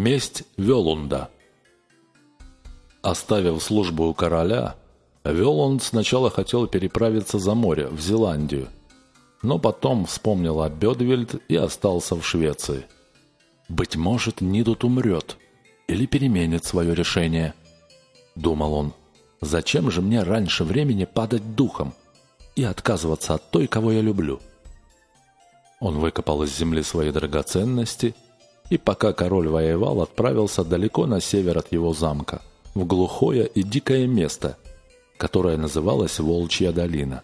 Месть Велунда Оставив службу у короля, Велунд сначала хотел переправиться за море, в Зеландию, но потом вспомнил о Бедвельд и остался в Швеции. «Быть может, Нидут умрет или переменит свое решение», — думал он. «Зачем же мне раньше времени падать духом и отказываться от той, кого я люблю?» Он выкопал из земли свои драгоценности и, пока король воевал, отправился далеко на север от его замка, в глухое и дикое место, которое называлось Волчья долина.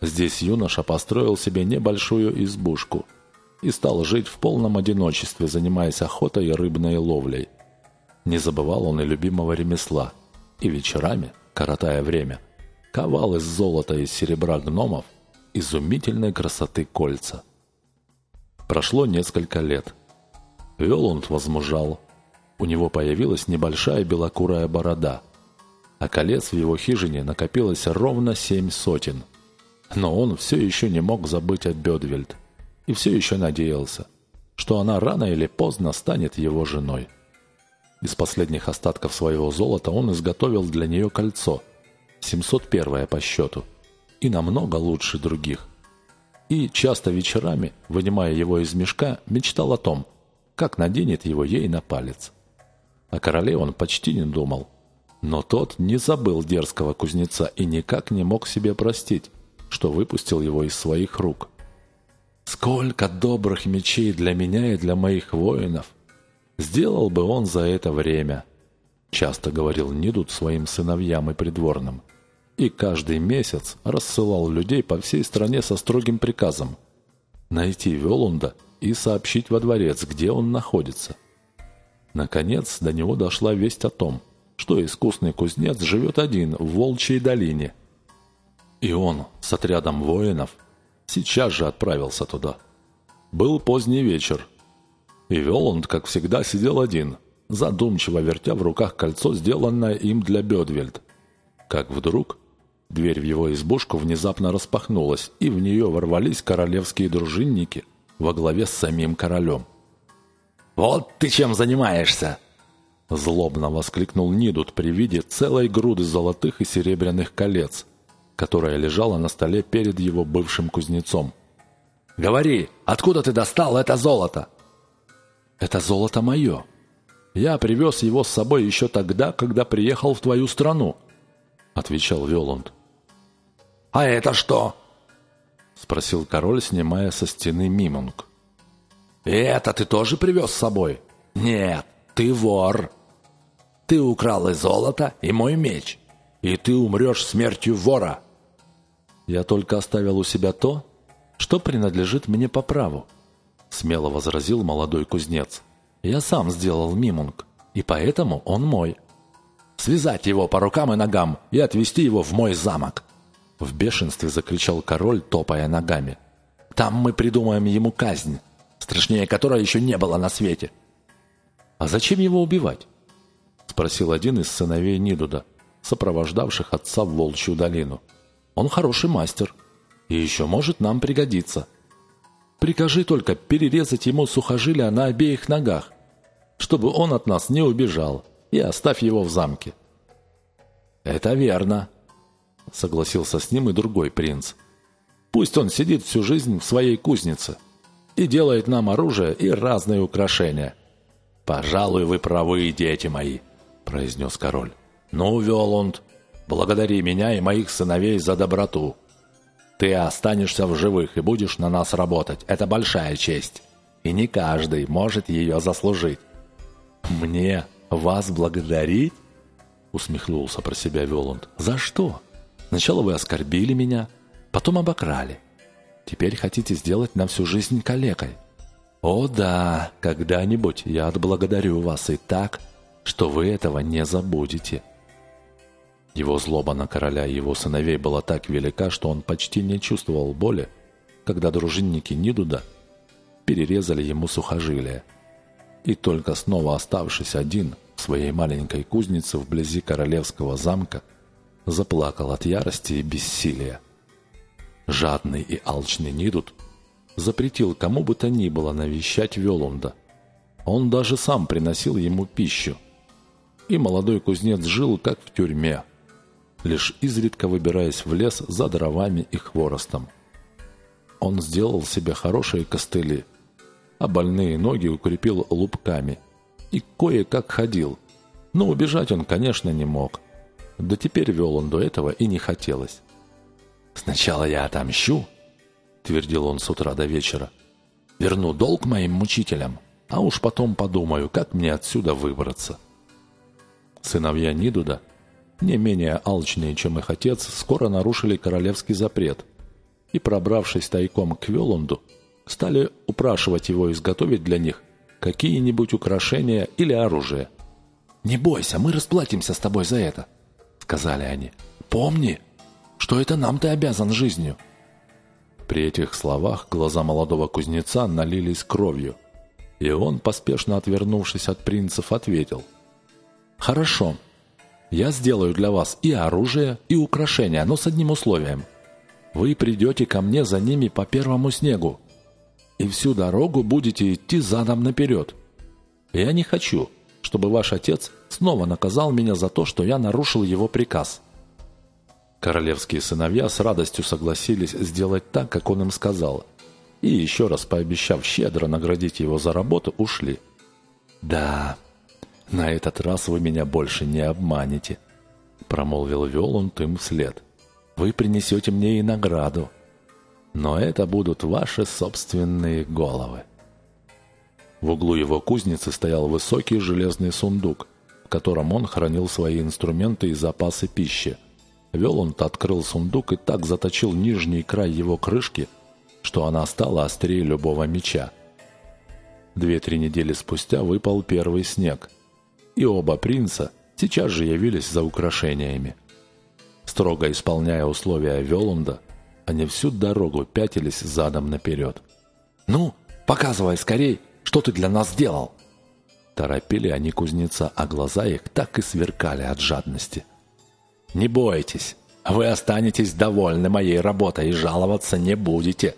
Здесь юноша построил себе небольшую избушку и стал жить в полном одиночестве, занимаясь охотой и рыбной ловлей. Не забывал он и любимого ремесла, и вечерами, коротая время, ковал из золота и серебра гномов изумительной красоты кольца – Прошло несколько лет. Велунд возмужал. У него появилась небольшая белокурая борода, а колец в его хижине накопилось ровно семь сотен. Но он все еще не мог забыть о Бедвельд и все еще надеялся, что она рано или поздно станет его женой. Из последних остатков своего золота он изготовил для нее кольцо, 701 по счету, и намного лучше других и часто вечерами, вынимая его из мешка, мечтал о том, как наденет его ей на палец. О короле он почти не думал. Но тот не забыл дерзкого кузнеца и никак не мог себе простить, что выпустил его из своих рук. «Сколько добрых мечей для меня и для моих воинов! Сделал бы он за это время!» Часто говорил Нидут своим сыновьям и придворным – и каждый месяц рассылал людей по всей стране со строгим приказом найти Велунда и сообщить во дворец, где он находится. Наконец до него дошла весть о том, что искусный кузнец живет один в Волчьей долине. И он с отрядом воинов сейчас же отправился туда. Был поздний вечер, и Велунд, как всегда, сидел один, задумчиво вертя в руках кольцо, сделанное им для Бедвельд. Как вдруг Дверь в его избушку внезапно распахнулась, и в нее ворвались королевские дружинники во главе с самим королем. «Вот ты чем занимаешься!» Злобно воскликнул Нидут при виде целой груды золотых и серебряных колец, которая лежала на столе перед его бывшим кузнецом. «Говори, откуда ты достал это золото?» «Это золото мое. Я привез его с собой еще тогда, когда приехал в твою страну», — отвечал Веланд. «А это что?» — спросил король, снимая со стены мимунг. «И это ты тоже привез с собой?» «Нет, ты вор. Ты украл и золото, и мой меч, и ты умрешь смертью вора». «Я только оставил у себя то, что принадлежит мне по праву», — смело возразил молодой кузнец. «Я сам сделал мимунг, и поэтому он мой». «Связать его по рукам и ногам и отвезти его в мой замок». В бешенстве закричал король, топая ногами. «Там мы придумаем ему казнь, страшнее которой еще не было на свете». «А зачем его убивать?» Спросил один из сыновей Нидуда, сопровождавших отца в Волчью долину. «Он хороший мастер и еще может нам пригодиться. Прикажи только перерезать ему сухожилия на обеих ногах, чтобы он от нас не убежал, и оставь его в замке». «Это верно», — согласился с ним и другой принц. «Пусть он сидит всю жизнь в своей кузнице и делает нам оружие и разные украшения». «Пожалуй, вы правы, дети мои», — произнес король. «Ну, Велунд, благодари меня и моих сыновей за доброту. Ты останешься в живых и будешь на нас работать. Это большая честь, и не каждый может ее заслужить». «Мне вас благодарить?» — усмехнулся про себя Велунд. «За что?» Сначала вы оскорбили меня, потом обокрали. Теперь хотите сделать на всю жизнь калекой. О да, когда-нибудь я отблагодарю вас и так, что вы этого не забудете». Его злоба на короля и его сыновей была так велика, что он почти не чувствовал боли, когда дружинники Нидуда перерезали ему сухожилия. И только снова оставшись один в своей маленькой кузнице вблизи королевского замка, заплакал от ярости и бессилия. Жадный и алчный Нидут запретил кому бы то ни было навещать Велунда. Он даже сам приносил ему пищу. И молодой кузнец жил, как в тюрьме, лишь изредка выбираясь в лес за дровами и хворостом. Он сделал себе хорошие костыли, а больные ноги укрепил лупками и кое-как ходил. Но убежать он, конечно, не мог. Да теперь вел он до этого и не хотелось. «Сначала я отомщу», — твердил он с утра до вечера. «Верну долг моим мучителям, а уж потом подумаю, как мне отсюда выбраться». Сыновья Нидуда, не менее алчные, чем их отец, скоро нарушили королевский запрет и, пробравшись тайком к Велунду, стали упрашивать его изготовить для них какие-нибудь украшения или оружие. «Не бойся, мы расплатимся с тобой за это», — сказали они. «Помни, что это нам ты обязан жизнью». При этих словах глаза молодого кузнеца налились кровью, и он, поспешно отвернувшись от принцев, ответил. «Хорошо, я сделаю для вас и оружие, и украшения, но с одним условием. Вы придете ко мне за ними по первому снегу, и всю дорогу будете идти задом наперед. Я не хочу, чтобы ваш отец снова наказал меня за то, что я нарушил его приказ». Королевские сыновья с радостью согласились сделать так, как он им сказал, и еще раз пообещав щедро наградить его за работу, ушли. «Да, на этот раз вы меня больше не обманете», — промолвил Велунд им вслед. «Вы принесете мне и награду, но это будут ваши собственные головы». В углу его кузницы стоял высокий железный сундук, в котором он хранил свои инструменты и запасы пищи. Велунд открыл сундук и так заточил нижний край его крышки, что она стала острее любого меча. Две-три недели спустя выпал первый снег, и оба принца сейчас же явились за украшениями. Строго исполняя условия Велунда, они всю дорогу пятились задом наперед. «Ну, показывай скорей, что ты для нас сделал!» Торопили они кузнеца, а глаза их так и сверкали от жадности. «Не бойтесь, вы останетесь довольны моей работой и жаловаться не будете!»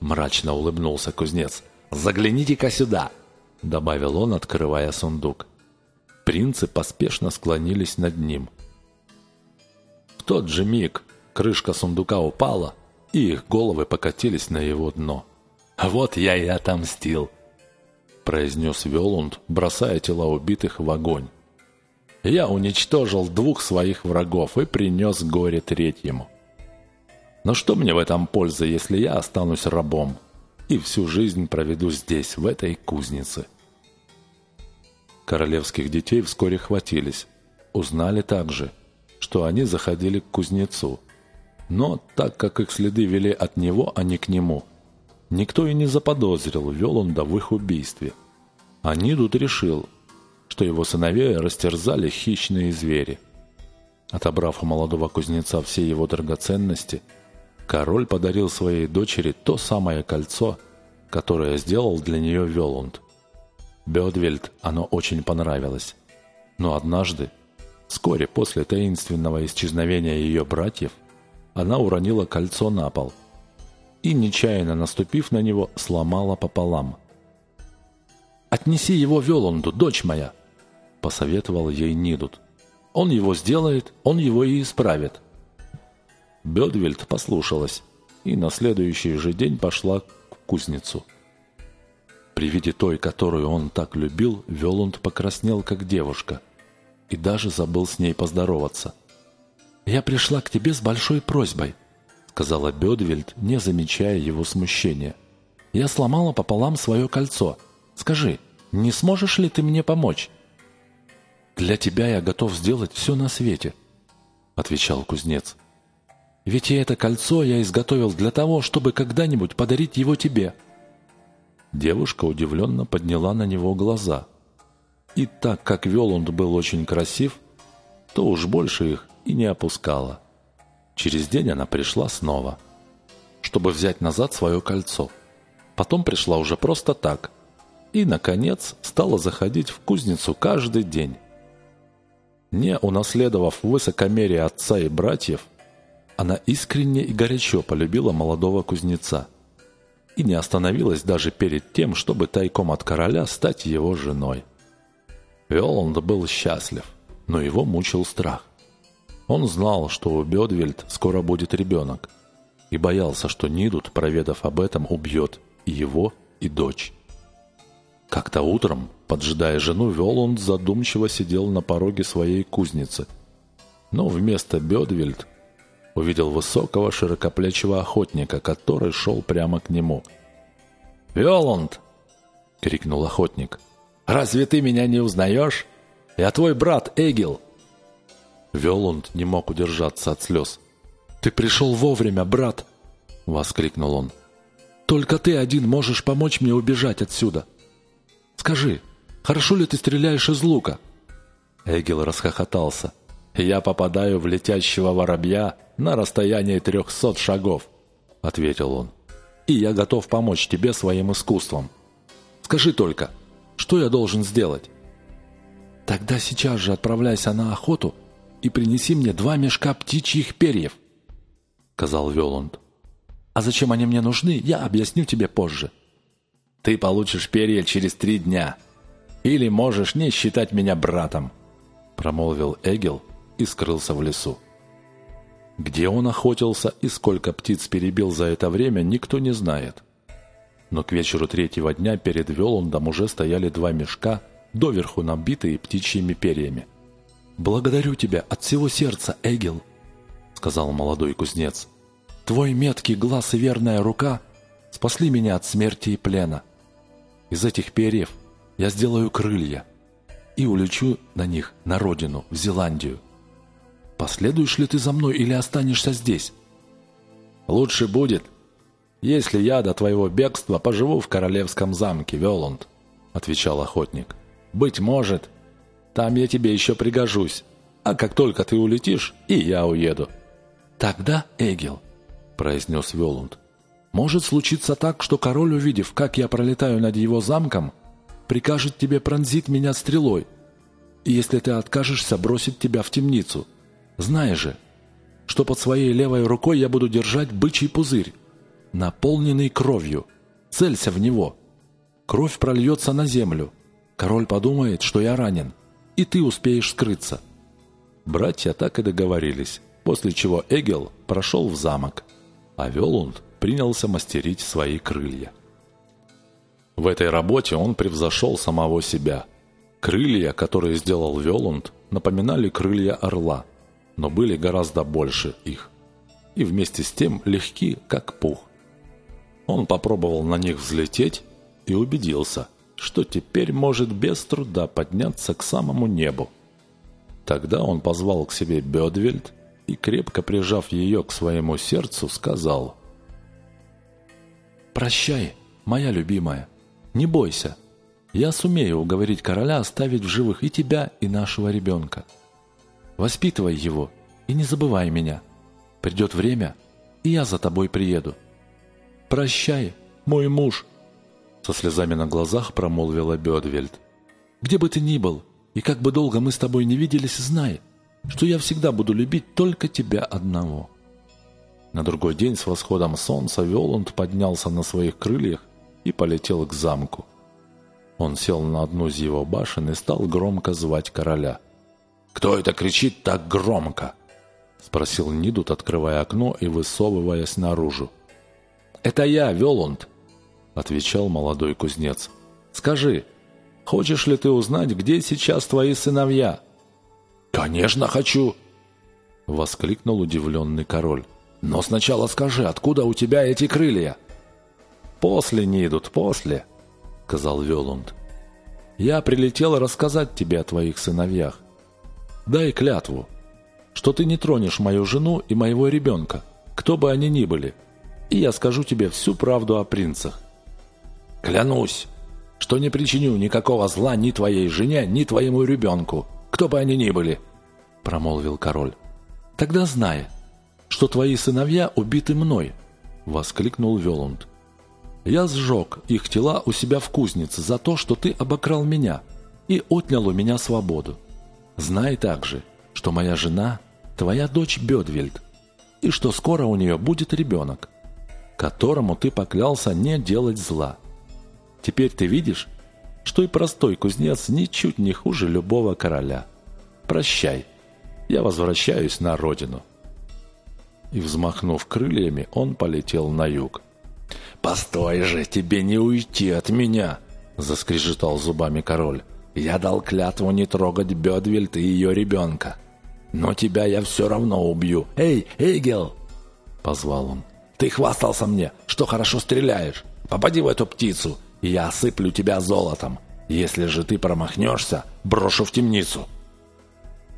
Мрачно улыбнулся кузнец. «Загляните-ка сюда!» Добавил он, открывая сундук. Принцы поспешно склонились над ним. В тот же миг крышка сундука упала, и их головы покатились на его дно. «Вот я и отомстил!» Произнес Велунд, бросая тела убитых в огонь. «Я уничтожил двух своих врагов и принес горе третьему. Но что мне в этом пользы, если я останусь рабом и всю жизнь проведу здесь, в этой кузнице?» Королевских детей вскоре хватились. Узнали также, что они заходили к кузнецу. Но так как их следы вели от него, а не к нему, никто и не заподозрил Велунда в их убийстве. А Нидут решил, что его сыновья растерзали хищные звери. Отобрав у молодого кузнеца все его драгоценности, король подарил своей дочери то самое кольцо, которое сделал для нее Велунд. Бедвельд оно очень понравилось. Но однажды, вскоре после таинственного исчезновения ее братьев, она уронила кольцо на пол и, нечаянно наступив на него, сломала пополам. «Отнеси его Велунду, дочь моя!» – посоветовал ей Нидут. «Он его сделает, он его и исправит». Бедвельд послушалась и на следующий же день пошла к кузницу – при виде той, которую он так любил, Велунд покраснел, как девушка, и даже забыл с ней поздороваться. «Я пришла к тебе с большой просьбой», — сказала Бедвельд, не замечая его смущения. «Я сломала пополам свое кольцо. Скажи, не сможешь ли ты мне помочь?» «Для тебя я готов сделать все на свете», — отвечал кузнец. «Ведь и это кольцо я изготовил для того, чтобы когда-нибудь подарить его тебе». Девушка удивленно подняла на него глаза. И так как Велунд был очень красив, то уж больше их и не опускала. Через день она пришла снова, чтобы взять назад свое кольцо. Потом пришла уже просто так. И, наконец, стала заходить в кузницу каждый день. Не унаследовав высокомерие отца и братьев, она искренне и горячо полюбила молодого кузнеца – и не остановилась даже перед тем, чтобы тайком от короля стать его женой. Виоланд был счастлив, но его мучил страх. Он знал, что у Бедвельд скоро будет ребенок, и боялся, что Нидут, проведав об этом, убьет и его, и дочь. Как-то утром, поджидая жену, Виоланд задумчиво сидел на пороге своей кузницы. Но вместо Бедвельд увидел высокого широкоплечего охотника, который шел прямо к нему. «Виоланд!» — крикнул охотник. «Разве ты меня не узнаешь? Я твой брат Эгил!» Виоланд не мог удержаться от слез. «Ты пришел вовремя, брат!» — воскликнул он. «Только ты один можешь помочь мне убежать отсюда. Скажи, хорошо ли ты стреляешь из лука?» Эгил расхохотался. «Я попадаю в летящего воробья на расстоянии трехсот шагов», — ответил он. «И я готов помочь тебе своим искусством. Скажи только, что я должен сделать?» «Тогда сейчас же отправляйся на охоту и принеси мне два мешка птичьих перьев», — сказал Веланд. «А зачем они мне нужны, я объясню тебе позже». «Ты получишь перья через три дня. Или можешь не считать меня братом», — промолвил Эгил и скрылся в лесу. Где он охотился и сколько птиц перебил за это время, никто не знает. Но к вечеру третьего дня перед Велундом уже стояли два мешка, доверху набитые птичьими перьями. «Благодарю тебя от всего сердца, Эгил», — сказал молодой кузнец. «Твой меткий глаз и верная рука спасли меня от смерти и плена. Из этих перьев я сделаю крылья и улечу на них на родину, в Зеландию. Последуешь ли ты за мной или останешься здесь? Лучше будет, если я до твоего бегства поживу в королевском замке, Веланд, отвечал охотник. Быть может, там я тебе еще пригожусь, а как только ты улетишь, и я уеду. Тогда, Эгил, произнес Веланд, может случиться так, что король, увидев, как я пролетаю над его замком, прикажет тебе пронзить меня стрелой, и если ты откажешься, бросить тебя в темницу. Знай же, что под своей левой рукой я буду держать бычий пузырь, наполненный кровью. Целься в него. Кровь прольется на землю. Король подумает, что я ранен, и ты успеешь скрыться». Братья так и договорились, после чего Эгел прошел в замок, а Велунд принялся мастерить свои крылья. В этой работе он превзошел самого себя. Крылья, которые сделал Велунд, напоминали крылья орла – но были гораздо больше их. И вместе с тем легки, как пух. Он попробовал на них взлететь и убедился, что теперь может без труда подняться к самому небу. Тогда он позвал к себе Бедвельд и, крепко прижав ее к своему сердцу, сказал «Прощай, моя любимая, не бойся, я сумею уговорить короля оставить в живых и тебя, и нашего ребенка». Воспитывай его и не забывай меня. Придет время, и я за тобой приеду. Прощай, мой муж!» Со слезами на глазах промолвила Бедвельд. «Где бы ты ни был, и как бы долго мы с тобой не виделись, знай, что я всегда буду любить только тебя одного». На другой день с восходом солнца Веланд поднялся на своих крыльях и полетел к замку. Он сел на одну из его башен и стал громко звать короля – «Кто это кричит так громко?» — спросил Нидут, открывая окно и высовываясь наружу. «Это я, Велунд», — отвечал молодой кузнец. «Скажи, хочешь ли ты узнать, где сейчас твои сыновья?» «Конечно хочу!» — воскликнул удивленный король. «Но сначала скажи, откуда у тебя эти крылья?» «После, Нидут, после», — сказал Велунд. «Я прилетел рассказать тебе о твоих сыновьях. Дай клятву, что ты не тронешь мою жену и моего ребенка, кто бы они ни были, и я скажу тебе всю правду о принцах. Клянусь, что не причиню никакого зла ни твоей жене, ни твоему ребенку, кто бы они ни были, промолвил король. Тогда знай, что твои сыновья убиты мной, воскликнул Велунд. Я сжег их тела у себя в кузнице за то, что ты обокрал меня и отнял у меня свободу. Знай также, что моя жена – твоя дочь Бедвельд, и что скоро у нее будет ребенок. которому ты поклялся не делать зла. Теперь ты видишь, что и простой кузнец ничуть не хуже любого короля. Прощай, я возвращаюсь на родину». И, взмахнув крыльями, он полетел на юг. «Постой же, тебе не уйти от меня!» – заскрежетал зубами король. «Я дал клятву не трогать Бедвельт и ее ребенка. Но тебя я все равно убью. Эй, Эйгел!» – позвал он. «Ты хвастался мне, что хорошо стреляешь. Попади в эту птицу, я осыплю тебя золотом. Если же ты промахнешься, брошу в темницу».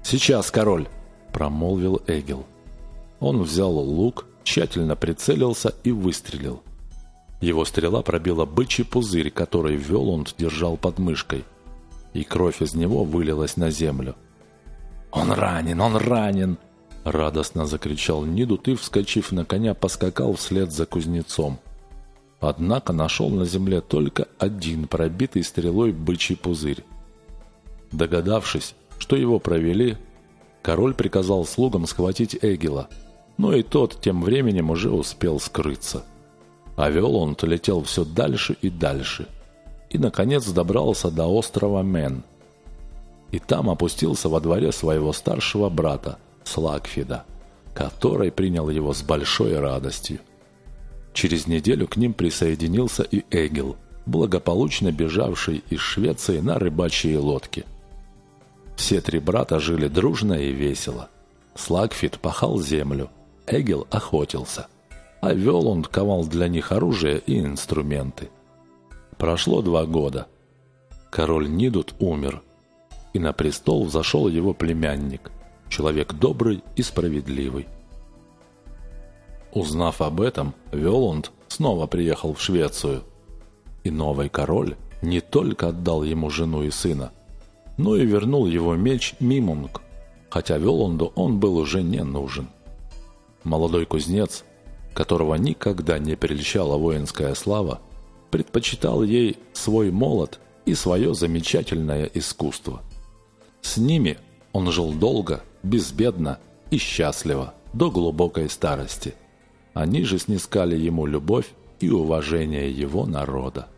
«Сейчас, король!» – промолвил Эгел. Он взял лук, тщательно прицелился и выстрелил. Его стрела пробила бычий пузырь, который Велунд держал под мышкой, и кровь из него вылилась на землю. «Он ранен! Он ранен!» Радостно закричал Нидут и, вскочив на коня, поскакал вслед за кузнецом. Однако нашел на земле только один пробитый стрелой бычий пузырь. Догадавшись, что его провели, король приказал слугам схватить Эгила, но и тот тем временем уже успел скрыться. А вел он летел все дальше и дальше. И, наконец, добрался до острова Мен. И там опустился во дворе своего старшего брата, Слагфида, который принял его с большой радостью. Через неделю к ним присоединился и Эгил, благополучно бежавший из Швеции на рыбачьей лодке. Все три брата жили дружно и весело. Слагфид пахал землю, Эгил охотился – а вел он ковал для них оружие и инструменты. Прошло два года. Король Нидут умер, и на престол взошел его племянник, человек добрый и справедливый. Узнав об этом, Велунд снова приехал в Швецию, и новый король не только отдал ему жену и сына, но и вернул его меч Мимунг, хотя Велунду он был уже не нужен. Молодой кузнец которого никогда не прельщала воинская слава, предпочитал ей свой молот и свое замечательное искусство. С ними он жил долго, безбедно и счастливо, до глубокой старости. Они же снискали ему любовь и уважение его народа.